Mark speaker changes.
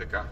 Speaker 1: Sería